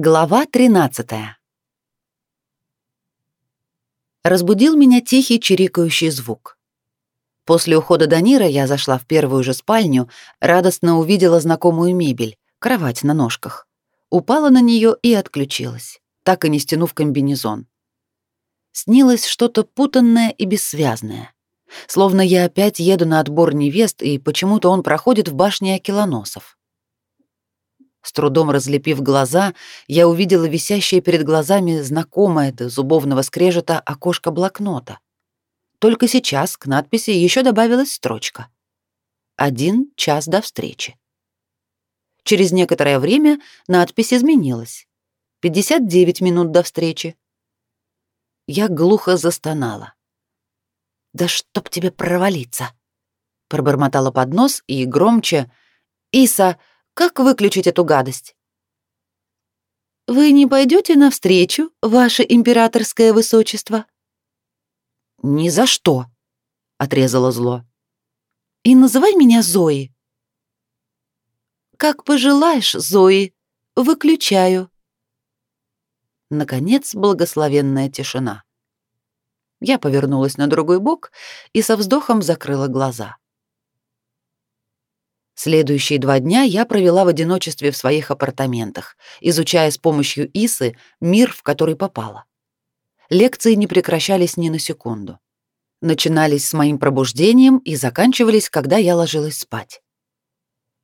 Глава 13. Разбудил меня тихий чирикающий звук. После ухода Данира я зашла в первую же спальню, радостно увидела знакомую мебель, кровать на ножках. Упала на нее и отключилась, так и не стянув комбинезон. Снилось что-то путанное и бессвязное. Словно я опять еду на отбор невест, и почему-то он проходит в башне Акилоносов. С трудом разлепив глаза, я увидела висящее перед глазами знакомое до зубовного скрежета окошко блокнота. Только сейчас к надписи еще добавилась строчка. «Один час до встречи». Через некоторое время надпись изменилась. «59 минут до встречи». Я глухо застонала. «Да чтоб тебе провалиться!» Пробормотала под нос и громче. «Иса, как выключить эту гадость? Вы не пойдете навстречу, ваше императорское высочество? Ни за что, отрезало зло. И называй меня Зои. Как пожелаешь, Зои, выключаю. Наконец, благословенная тишина. Я повернулась на другой бок и со вздохом закрыла глаза. Следующие два дня я провела в одиночестве в своих апартаментах, изучая с помощью Исы мир, в который попала. Лекции не прекращались ни на секунду. Начинались с моим пробуждением и заканчивались, когда я ложилась спать.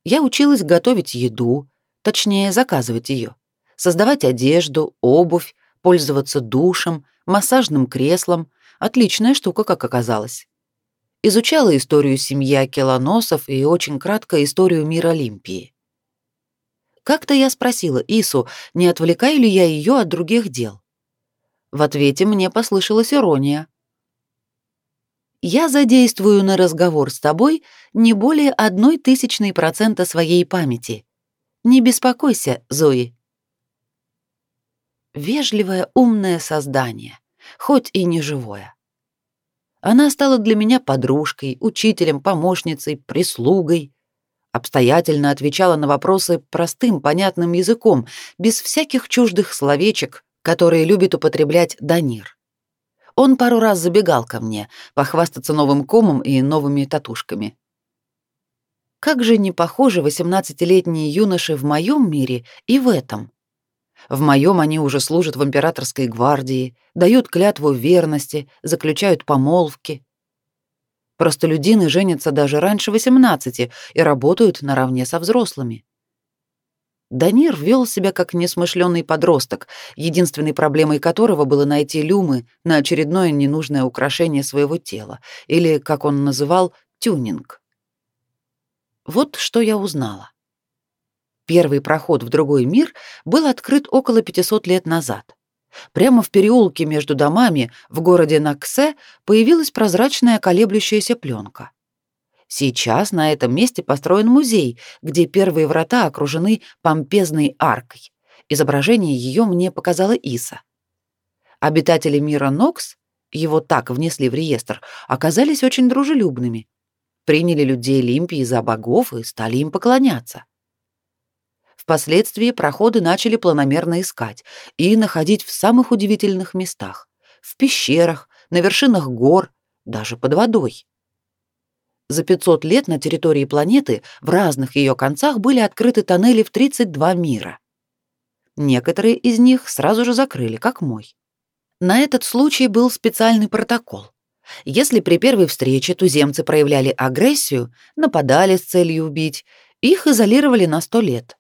Я училась готовить еду, точнее, заказывать ее, создавать одежду, обувь, пользоваться душем, массажным креслом. Отличная штука, как оказалось изучала историю семьи Акелоносов и очень кратко историю мира Олимпии. Как-то я спросила Ису, не отвлекаю ли я ее от других дел. В ответе мне послышалась ирония. «Я задействую на разговор с тобой не более одной тысячной процента своей памяти. Не беспокойся, Зои». Вежливое, умное создание, хоть и не живое. Она стала для меня подружкой, учителем, помощницей, прислугой. Обстоятельно отвечала на вопросы простым, понятным языком, без всяких чуждых словечек, которые любит употреблять Данир. Он пару раз забегал ко мне, похвастаться новым комом и новыми татушками. Как же не похожи восемнадцатилетние юноши в моем мире и в этом. В моем они уже служат в императорской гвардии, дают клятву верности, заключают помолвки. Простолюдины женятся даже раньше 18 и работают наравне со взрослыми. Данир вел себя как несмышленный подросток, единственной проблемой которого было найти люмы на очередное ненужное украшение своего тела, или, как он называл, тюнинг. Вот что я узнала. Первый проход в другой мир был открыт около 500 лет назад. Прямо в переулке между домами в городе Наксе появилась прозрачная колеблющаяся пленка. Сейчас на этом месте построен музей, где первые врата окружены помпезной аркой. Изображение ее мне показала Иса. Обитатели мира Нокс, его так внесли в реестр, оказались очень дружелюбными. Приняли людей Олимпии за богов и стали им поклоняться. Впоследствии проходы начали планомерно искать и находить в самых удивительных местах: в пещерах, на вершинах гор, даже под водой. За 500 лет на территории планеты в разных ее концах были открыты тоннели в 32 мира. Некоторые из них сразу же закрыли, как мой. На этот случай был специальный протокол. Если при первой встрече туземцы проявляли агрессию, нападали с целью убить, их изолировали на 100 лет.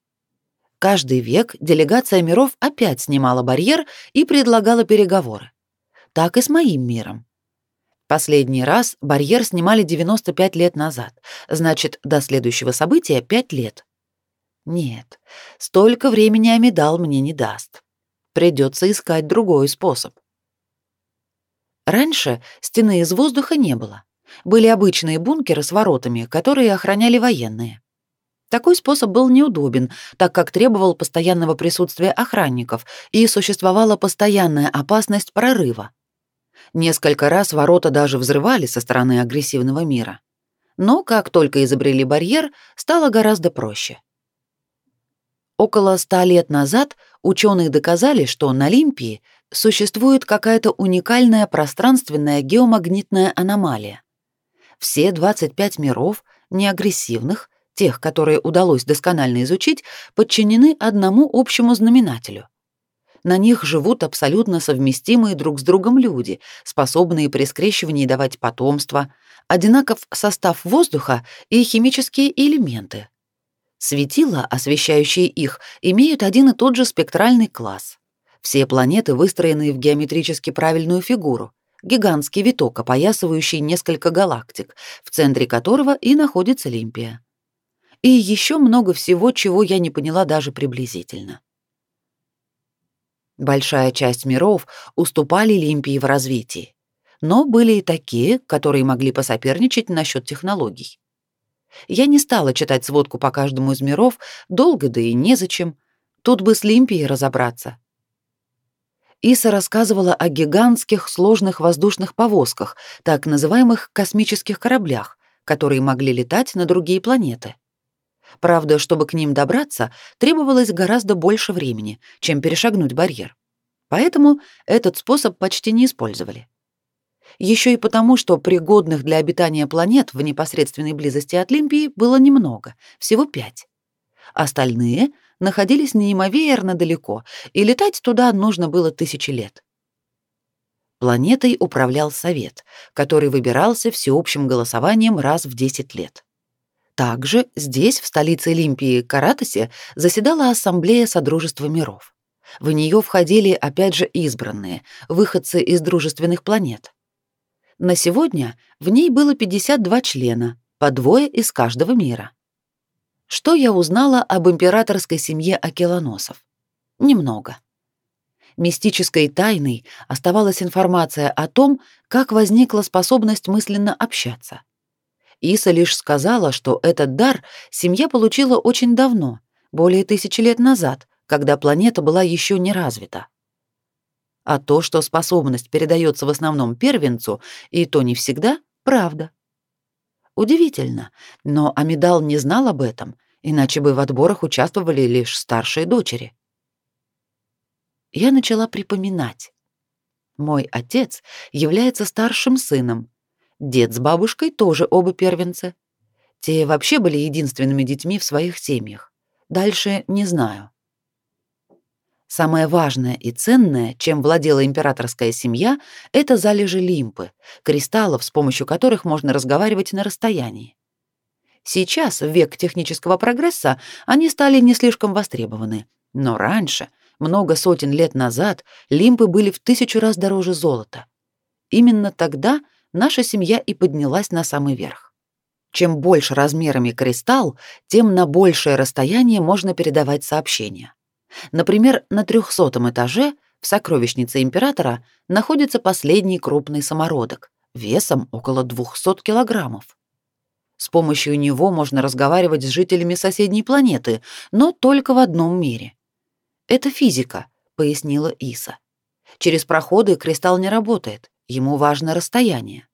Каждый век делегация миров опять снимала барьер и предлагала переговоры. Так и с моим миром. Последний раз барьер снимали 95 лет назад, значит, до следующего события 5 лет. Нет, столько времени Амидал мне не даст. Придется искать другой способ. Раньше стены из воздуха не было. Были обычные бункеры с воротами, которые охраняли военные. Такой способ был неудобен, так как требовал постоянного присутствия охранников и существовала постоянная опасность прорыва. Несколько раз ворота даже взрывали со стороны агрессивного мира. Но как только изобрели барьер, стало гораздо проще. Около ста лет назад ученые доказали, что на Олимпии существует какая-то уникальная пространственная геомагнитная аномалия. Все 25 миров, неагрессивных, тех, которые удалось досконально изучить, подчинены одному общему знаменателю. На них живут абсолютно совместимые друг с другом люди, способные при скрещивании давать потомство, одинаков состав воздуха и химические элементы. Светила, освещающие их, имеют один и тот же спектральный класс. Все планеты выстроены в геометрически правильную фигуру, гигантский виток, опоясывающий несколько галактик, в центре которого и находится Олимпия. И еще много всего, чего я не поняла даже приблизительно. Большая часть миров уступали Олимпии в развитии, но были и такие, которые могли посоперничать насчет технологий. Я не стала читать сводку по каждому из миров, долго да и незачем. Тут бы с Лимпией разобраться. Иса рассказывала о гигантских сложных воздушных повозках, так называемых космических кораблях, которые могли летать на другие планеты. Правда, чтобы к ним добраться, требовалось гораздо больше времени, чем перешагнуть барьер. Поэтому этот способ почти не использовали. Еще и потому, что пригодных для обитания планет в непосредственной близости от Лимпии было немного, всего пять. Остальные находились неимоверно далеко, и летать туда нужно было тысячи лет. Планетой управлял совет, который выбирался всеобщим голосованием раз в 10 лет. Также здесь, в столице Олимпии, Каратосе, заседала ассамблея Содружества миров. В нее входили опять же избранные, выходцы из дружественных планет. На сегодня в ней было 52 члена, по двое из каждого мира. Что я узнала об императорской семье Акелоносов? Немного. Мистической тайной оставалась информация о том, как возникла способность мысленно общаться. Иса лишь сказала, что этот дар семья получила очень давно, более тысячи лет назад, когда планета была еще не развита. А то, что способность передается в основном первенцу, и то не всегда, правда. Удивительно, но Амидал не знал об этом, иначе бы в отборах участвовали лишь старшие дочери. Я начала припоминать. Мой отец является старшим сыном. Дед с бабушкой тоже оба первенцы. Те вообще были единственными детьми в своих семьях. Дальше не знаю. Самое важное и ценное, чем владела императорская семья, это залежи лимпы, кристаллов, с помощью которых можно разговаривать на расстоянии. Сейчас, в век технического прогресса, они стали не слишком востребованы, но раньше, много сотен лет назад, лимпы были в тысячу раз дороже золота. Именно тогда наша семья и поднялась на самый верх. Чем больше размерами кристалл, тем на большее расстояние можно передавать сообщения. Например, на трехсотом этаже в сокровищнице императора находится последний крупный самородок весом около 200 килограммов. С помощью него можно разговаривать с жителями соседней планеты, но только в одном мире. Это физика, пояснила Иса. Через проходы кристалл не работает, ему важно расстояние.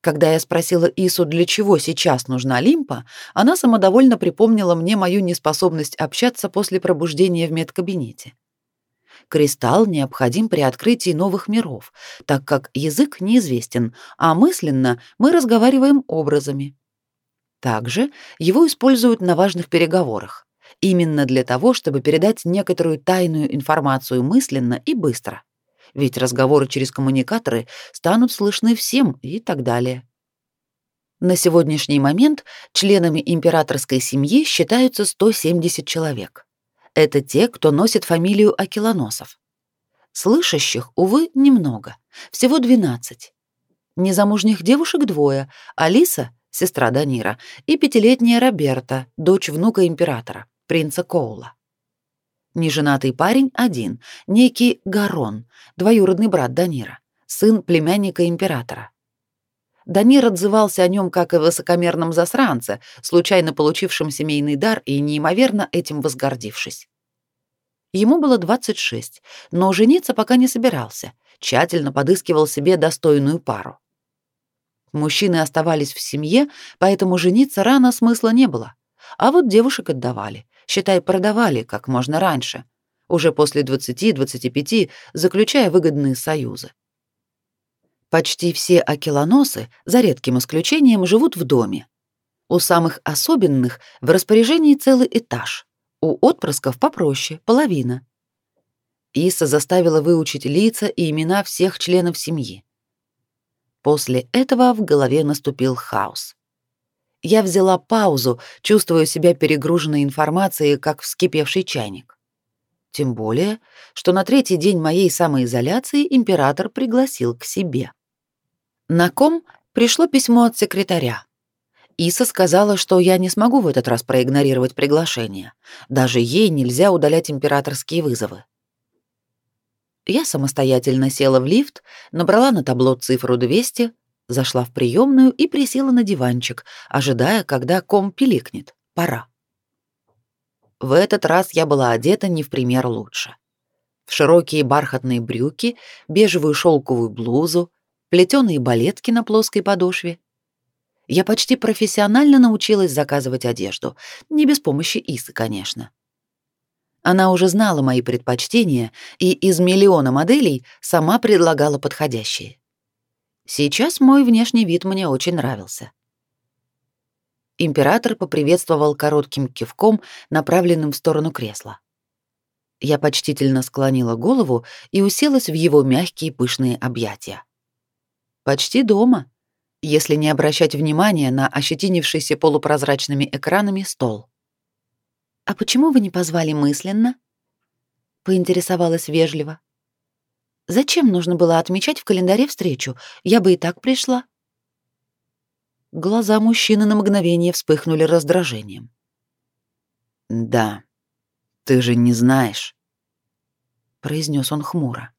Когда я спросила Ису, для чего сейчас нужна лимпа, она самодовольно припомнила мне мою неспособность общаться после пробуждения в медкабинете. Кристалл необходим при открытии новых миров, так как язык неизвестен, а мысленно мы разговариваем образами. Также его используют на важных переговорах, именно для того, чтобы передать некоторую тайную информацию мысленно и быстро ведь разговоры через коммуникаторы станут слышны всем и так далее. На сегодняшний момент членами императорской семьи считаются 170 человек. Это те, кто носит фамилию Акилоносов. Слышащих, увы, немного, всего 12. Незамужних девушек двое, Алиса, сестра Данира, и пятилетняя Роберта, дочь внука императора, принца Коула. Неженатый парень один, некий Гарон, двоюродный брат Данира, сын племянника императора. Данир отзывался о нем как о высокомерном засранце, случайно получившем семейный дар и неимоверно этим возгордившись. Ему было 26, но жениться пока не собирался, тщательно подыскивал себе достойную пару. Мужчины оставались в семье, поэтому жениться рано смысла не было, а вот девушек отдавали, считай, продавали как можно раньше, уже после 20-25, заключая выгодные союзы. Почти все акилоносы, за редким исключением, живут в доме. У самых особенных в распоряжении целый этаж. У отпрысков попроще, половина. Иса заставила выучить лица и имена всех членов семьи. После этого в голове наступил хаос. Я взяла паузу, чувствуя себя перегруженной информацией, как вскипевший чайник. Тем более, что на третий день моей самоизоляции император пригласил к себе. На ком пришло письмо от секретаря. Иса сказала, что я не смогу в этот раз проигнорировать приглашение. Даже ей нельзя удалять императорские вызовы. Я самостоятельно села в лифт, набрала на табло цифру 200, зашла в приемную и присела на диванчик, ожидая, когда ком пиликнет. Пора. В этот раз я была одета не в пример лучше. В широкие бархатные брюки, бежевую шелковую блузу, плетеные балетки на плоской подошве. Я почти профессионально научилась заказывать одежду, не без помощи Исы, конечно. Она уже знала мои предпочтения и из миллиона моделей сама предлагала подходящие. Сейчас мой внешний вид мне очень нравился. Император поприветствовал коротким кивком, направленным в сторону кресла. Я почтительно склонила голову и уселась в его мягкие пышные объятия. Почти дома, если не обращать внимания на ощетинившийся полупрозрачными экранами стол. «А почему вы не позвали мысленно?» — поинтересовалась вежливо. «Зачем нужно было отмечать в календаре встречу? Я бы и так пришла». Глаза мужчины на мгновение вспыхнули раздражением. «Да, ты же не знаешь», — произнес он хмуро.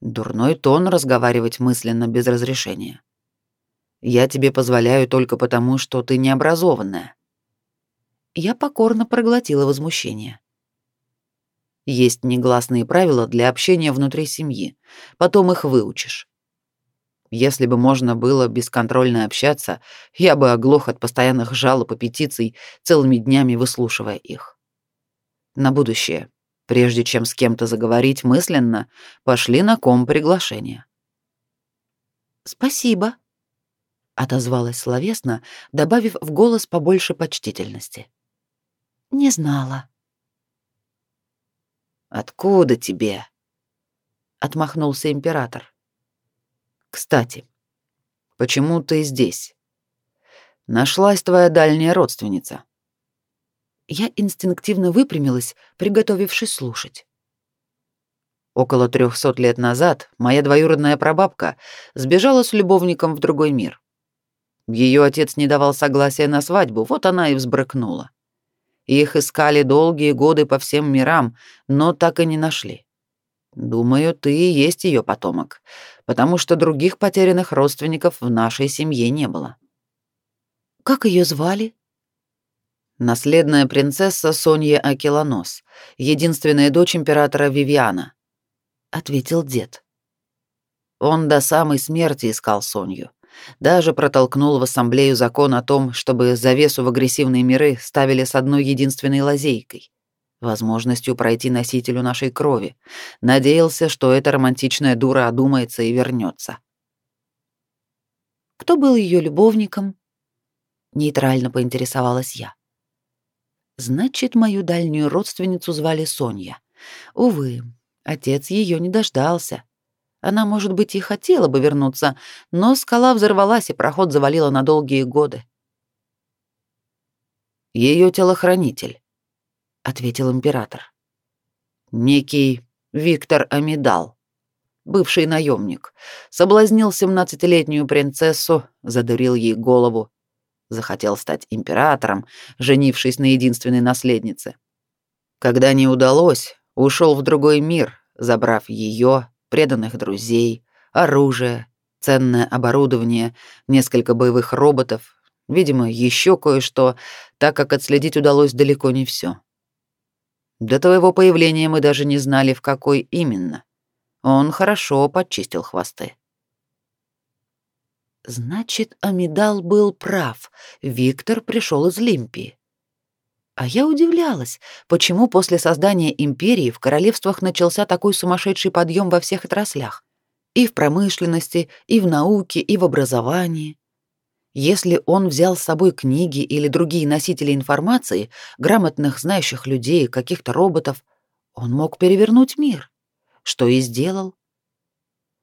«Дурной тон разговаривать мысленно без разрешения. Я тебе позволяю только потому, что ты необразованная. Я покорно проглотила возмущение. Есть негласные правила для общения внутри семьи. Потом их выучишь. Если бы можно было бесконтрольно общаться, я бы оглох от постоянных жалоб и петиций, целыми днями выслушивая их. На будущее, прежде чем с кем-то заговорить мысленно, пошли на ком приглашение. «Спасибо», — отозвалась словесно, добавив в голос побольше почтительности. Не знала. Откуда тебе? отмахнулся император. Кстати, почему ты здесь? Нашлась твоя дальняя родственница. Я инстинктивно выпрямилась, приготовившись слушать. Около трехсот лет назад моя двоюродная прабабка сбежала с любовником в другой мир. Ее отец не давал согласия на свадьбу, вот она и взбрыкнула. Их искали долгие годы по всем мирам, но так и не нашли. Думаю, ты и есть ее потомок, потому что других потерянных родственников в нашей семье не было. Как ее звали? Наследная принцесса Сонья Акелонос, единственная дочь императора Вивиана, ответил дед. Он до самой смерти искал Сонью. Даже протолкнул в ассамблею закон о том, чтобы завесу в агрессивные миры ставили с одной единственной лазейкой — возможностью пройти носителю нашей крови. Надеялся, что эта романтичная дура одумается и вернется. Кто был ее любовником? Нейтрально поинтересовалась я. Значит, мою дальнюю родственницу звали Соня. Увы, отец ее не дождался. Она, может быть, и хотела бы вернуться, но скала взорвалась, и проход завалило на долгие годы. Ее телохранитель, ответил император. Некий Виктор Амидал, бывший наемник, соблазнил семнадцатилетнюю принцессу, задурил ей голову, захотел стать императором, женившись на единственной наследнице. Когда не удалось, ушел в другой мир, забрав ее преданных друзей, оружие, ценное оборудование, несколько боевых роботов, видимо, еще кое-что, так как отследить удалось далеко не все. До твоего появления мы даже не знали, в какой именно. Он хорошо подчистил хвосты. Значит, Амидал был прав. Виктор пришел из Лимпии. А я удивлялась, почему после создания империи в королевствах начался такой сумасшедший подъем во всех отраслях. И в промышленности, и в науке, и в образовании. Если он взял с собой книги или другие носители информации, грамотных, знающих людей, каких-то роботов, он мог перевернуть мир. Что и сделал.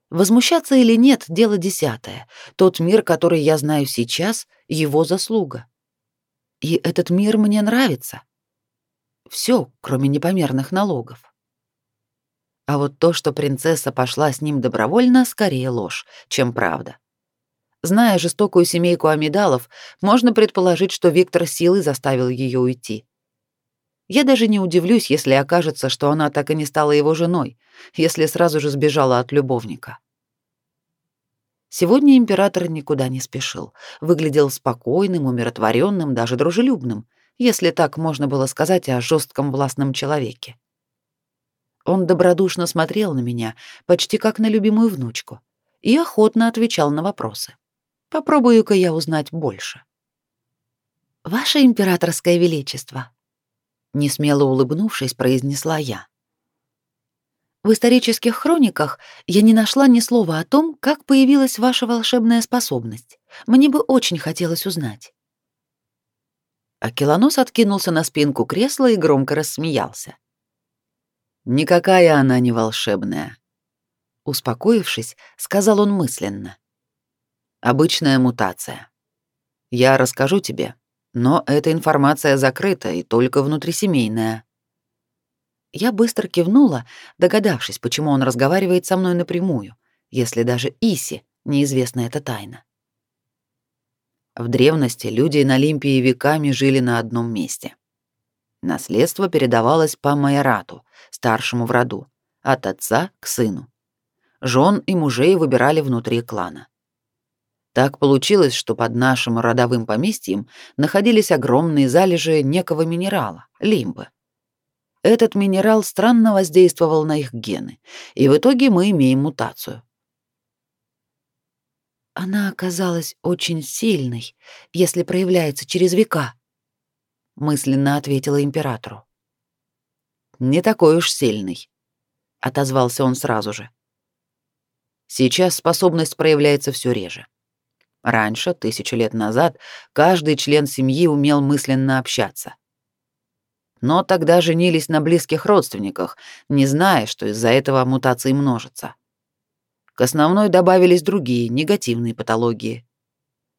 Возмущаться или нет — дело десятое. Тот мир, который я знаю сейчас, — его заслуга. И этот мир мне нравится. Все, кроме непомерных налогов. А вот то, что принцесса пошла с ним добровольно, скорее ложь, чем правда. Зная жестокую семейку Амидалов, можно предположить, что Виктор силой заставил ее уйти. Я даже не удивлюсь, если окажется, что она так и не стала его женой, если сразу же сбежала от любовника. Сегодня император никуда не спешил, выглядел спокойным, умиротворенным, даже дружелюбным, если так можно было сказать о жестком властном человеке. Он добродушно смотрел на меня, почти как на любимую внучку, и охотно отвечал на вопросы. Попробую-ка я узнать больше. «Ваше императорское величество», — несмело улыбнувшись, произнесла я. В исторических хрониках я не нашла ни слова о том, как появилась ваша волшебная способность. Мне бы очень хотелось узнать. Акелонос откинулся на спинку кресла и громко рассмеялся. Никакая она не волшебная, успокоившись, сказал он мысленно. Обычная мутация. Я расскажу тебе, но эта информация закрыта и только внутрисемейная. Я быстро кивнула, догадавшись, почему он разговаривает со мной напрямую, если даже Иси неизвестна эта тайна. В древности люди на Олимпии веками жили на одном месте. Наследство передавалось по майорату, старшему в роду, от отца к сыну. Жен и мужей выбирали внутри клана. Так получилось, что под нашим родовым поместьем находились огромные залежи некого минерала — лимбы. Этот минерал странно воздействовал на их гены, и в итоге мы имеем мутацию. Она оказалась очень сильной, если проявляется через века, мысленно ответила императору. Не такой уж сильный, отозвался он сразу же. Сейчас способность проявляется все реже. Раньше, тысячу лет назад, каждый член семьи умел мысленно общаться но тогда женились на близких родственниках, не зная, что из-за этого мутации множатся. К основной добавились другие, негативные патологии.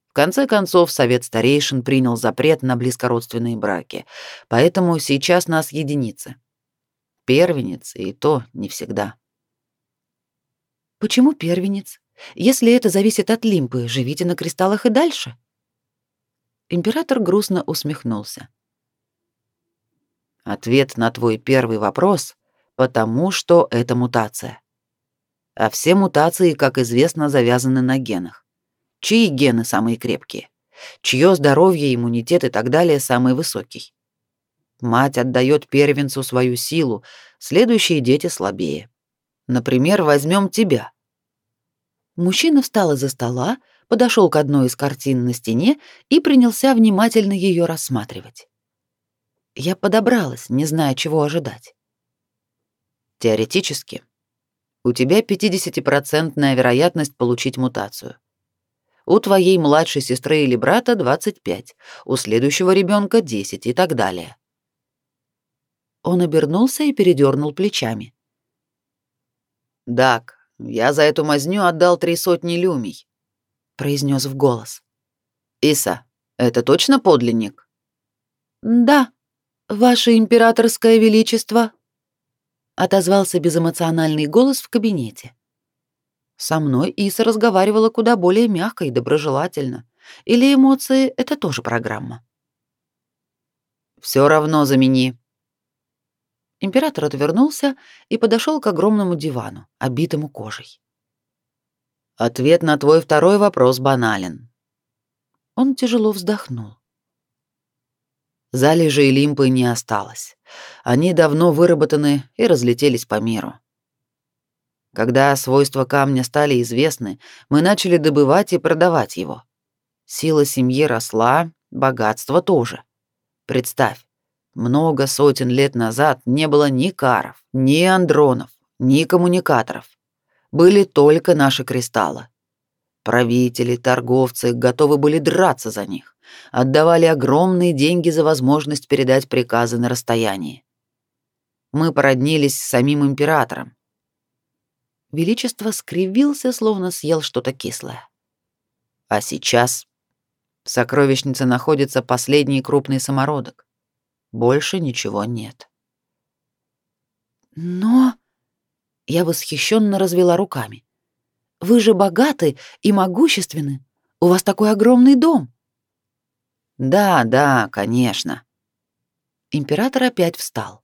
В конце концов, совет старейшин принял запрет на близкородственные браки, поэтому сейчас нас единицы. Первенец, и то не всегда. Почему первенец? Если это зависит от лимпы, живите на кристаллах и дальше. Император грустно усмехнулся. Ответ на твой первый вопрос — потому что это мутация. А все мутации, как известно, завязаны на генах. Чьи гены самые крепкие? Чье здоровье, иммунитет и так далее самый высокий? Мать отдает первенцу свою силу, следующие дети слабее. Например, возьмем тебя. Мужчина встал из-за стола, подошел к одной из картин на стене и принялся внимательно ее рассматривать. Я подобралась, не зная, чего ожидать. Теоретически, у тебя 50% вероятность получить мутацию. У твоей младшей сестры или брата 25, у следующего ребенка 10 и так далее. Он обернулся и передернул плечами. «Дак, я за эту мазню отдал три сотни люмий», — произнес в голос. «Иса, это точно подлинник?» «Да», «Ваше императорское величество!» — отозвался безэмоциональный голос в кабинете. Со мной Иса разговаривала куда более мягко и доброжелательно. Или эмоции — это тоже программа? «Все равно замени». Император отвернулся и подошел к огромному дивану, обитому кожей. «Ответ на твой второй вопрос банален». Он тяжело вздохнул. Залежей лимпы не осталось. Они давно выработаны и разлетелись по миру. Когда свойства камня стали известны, мы начали добывать и продавать его. Сила семьи росла, богатство тоже. Представь, Много сотен лет назад не было ни каров, ни андронов, ни коммуникаторов. Были только наши кристаллы. Правители, торговцы готовы были драться за них, отдавали огромные деньги за возможность передать приказы на расстоянии. Мы породнились с самим императором. Величество скривился, словно съел что-то кислое. А сейчас в сокровищнице находится последний крупный самородок. Больше ничего нет. Но я восхищенно развела руками. Вы же богаты и могущественны. У вас такой огромный дом. Да, да, конечно. Император опять встал.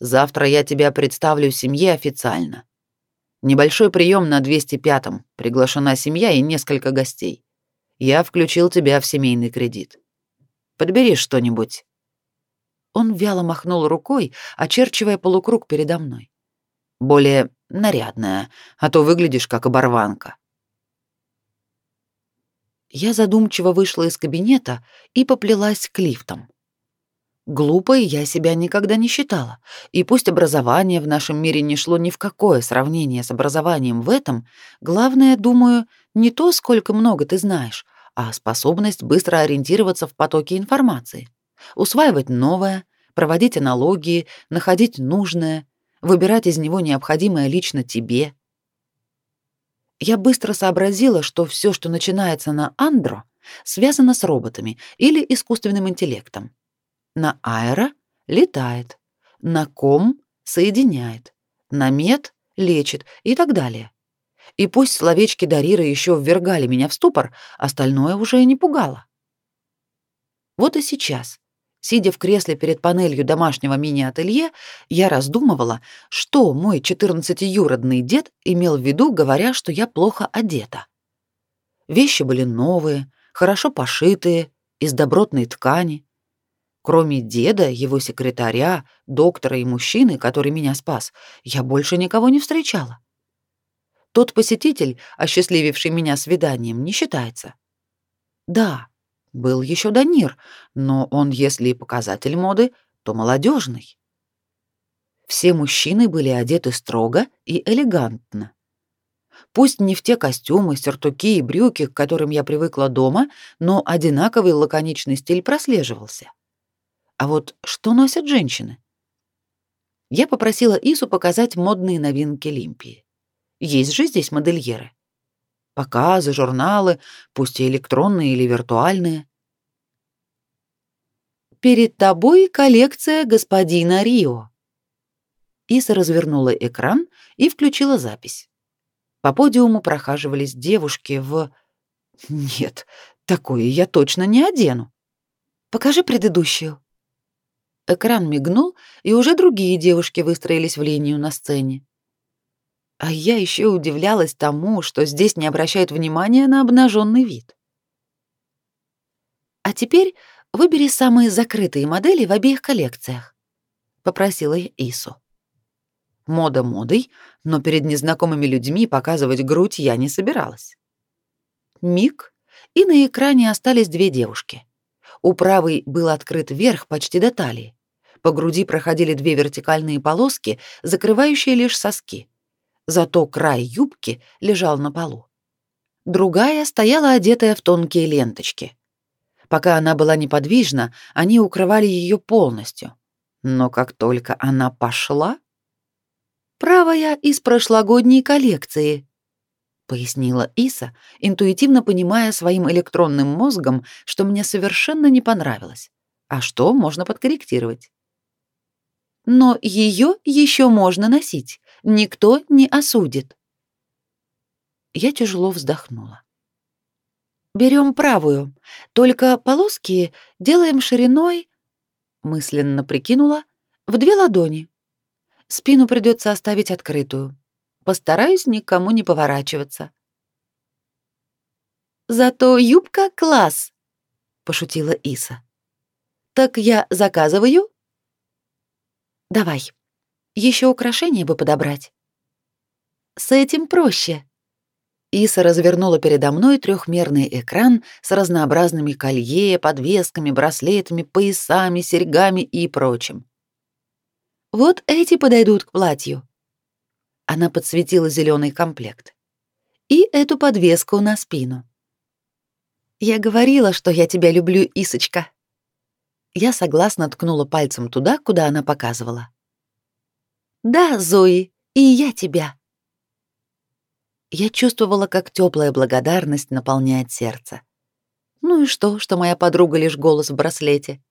Завтра я тебя представлю семье официально. Небольшой прием на 205-м. Приглашена семья и несколько гостей. Я включил тебя в семейный кредит. Подбери что-нибудь. Он вяло махнул рукой, очерчивая полукруг передо мной. Более нарядная, а то выглядишь как оборванка. Я задумчиво вышла из кабинета и поплелась к лифтам. Глупой я себя никогда не считала, и пусть образование в нашем мире не шло ни в какое сравнение с образованием в этом, главное, думаю, не то, сколько много ты знаешь, а способность быстро ориентироваться в потоке информации усваивать новое, проводить аналогии, находить нужное, выбирать из него необходимое лично тебе. Я быстро сообразила, что все, что начинается на андро, связано с роботами или искусственным интеллектом. На аэро — летает, на ком — соединяет, на мед — лечит и так далее. И пусть словечки Дарира еще ввергали меня в ступор, остальное уже не пугало. Вот и сейчас, Сидя в кресле перед панелью домашнего мини-ателье, я раздумывала, что мой 14-юродный дед имел в виду, говоря, что я плохо одета. Вещи были новые, хорошо пошитые, из добротной ткани. Кроме деда, его секретаря, доктора и мужчины, который меня спас, я больше никого не встречала. Тот посетитель, осчастлививший меня свиданием, не считается. Да, был еще Данир, но он, если и показатель моды, то молодежный. Все мужчины были одеты строго и элегантно. Пусть не в те костюмы, сюртуки и брюки, к которым я привыкла дома, но одинаковый лаконичный стиль прослеживался. А вот что носят женщины? Я попросила Ису показать модные новинки Лимпии. Есть же здесь модельеры. Показы, журналы, пусть и электронные или виртуальные. Перед тобой коллекция господина Рио. Иса развернула экран и включила запись. По подиуму прохаживались девушки в... Нет, такое я точно не одену. Покажи предыдущую. Экран мигнул, и уже другие девушки выстроились в линию на сцене. А я еще удивлялась тому, что здесь не обращают внимания на обнаженный вид. А теперь выбери самые закрытые модели в обеих коллекциях, попросила я Ису. Мода модой, но перед незнакомыми людьми показывать грудь я не собиралась. Миг, и на экране остались две девушки. У правой был открыт верх почти до талии. По груди проходили две вертикальные полоски, закрывающие лишь соски зато край юбки лежал на полу. Другая стояла одетая в тонкие ленточки. Пока она была неподвижна, они укрывали ее полностью. Но как только она пошла... «Правая из прошлогодней коллекции», — пояснила Иса, интуитивно понимая своим электронным мозгом, что мне совершенно не понравилось, а что можно подкорректировать. «Но ее еще можно носить никто не осудит. Я тяжело вздохнула. Берем правую, только полоски делаем шириной, мысленно прикинула, в две ладони. Спину придется оставить открытую. Постараюсь никому не поворачиваться. Зато юбка класс, пошутила Иса. Так я заказываю? Давай. Еще украшения бы подобрать. С этим проще. Иса развернула передо мной трехмерный экран с разнообразными колье, подвесками, браслетами, поясами, серьгами и прочим. Вот эти подойдут к платью. Она подсветила зеленый комплект. И эту подвеску на спину. Я говорила, что я тебя люблю, Исочка. Я согласно ткнула пальцем туда, куда она показывала. Да, Зои, и я тебя. Я чувствовала, как теплая благодарность наполняет сердце. Ну и что, что моя подруга лишь голос в браслете?